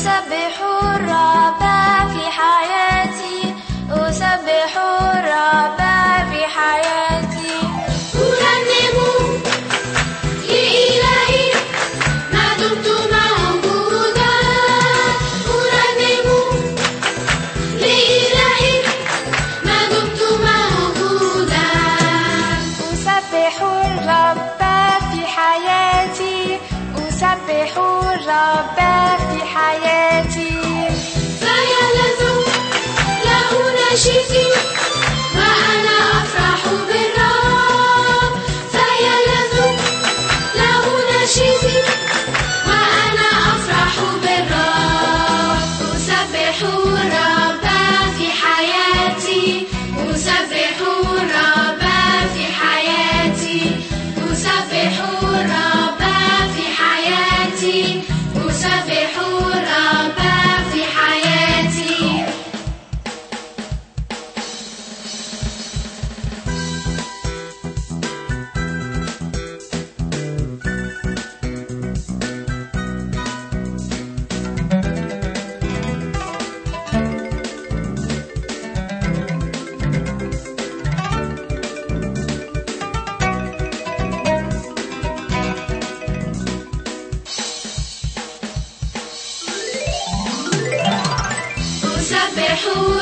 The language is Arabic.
saber مسافر you